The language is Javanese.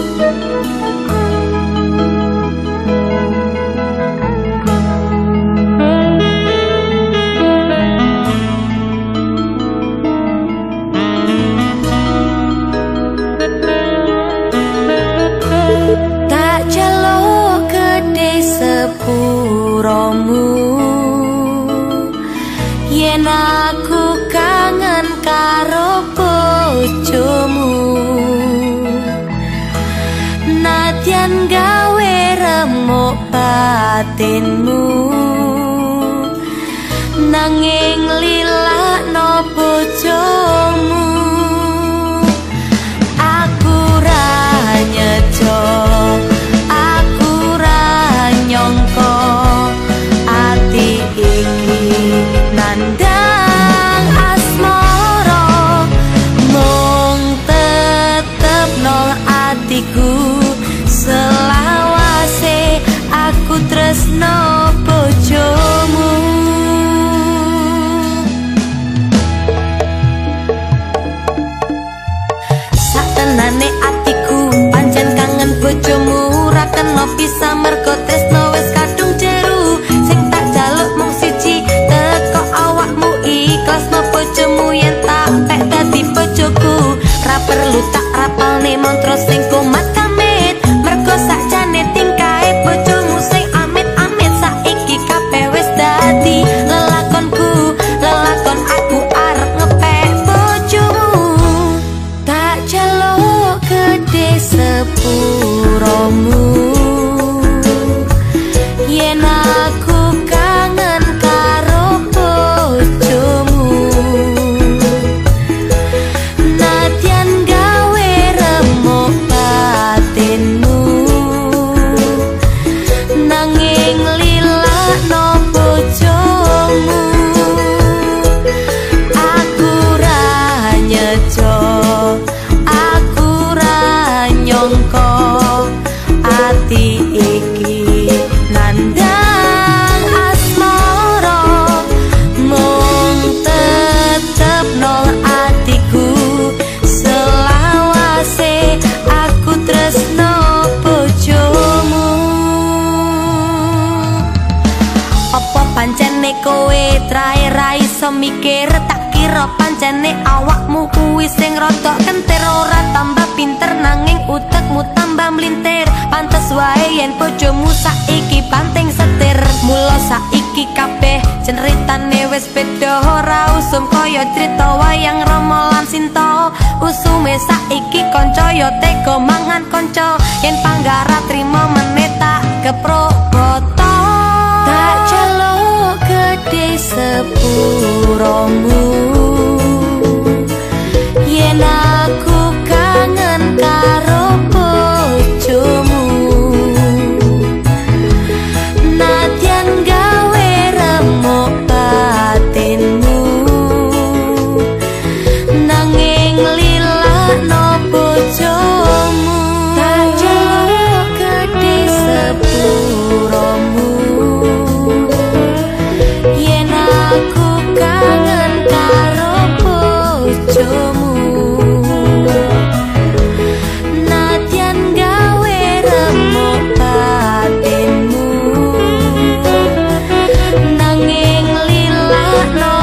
Música batinmu. Nanging lila no bojomu kena bisa mergo tresno wis kadung jeru. Sing tak jaluk mung siji teko awakmu ikhlas. No bojomu yen tak pek dadi bojoku. Ra perlu tak rapalne mantra sing kumat kamit. Mergo sakjane tingkae bojomu sing kowe trae ra iso mikir tak kira pancene awakmu kuwi sing rada kentir ora tambah pinter nanging utekmu tambah mlintir. Pantes wae yen bojomu saiki panting setir. Mula saiki kabeh ceritane wis beda ora usum kaya crita wayang rama lan sinta. Usume saiki kanca yo tega mangan kanca yen panggara tak celok gede sepuramu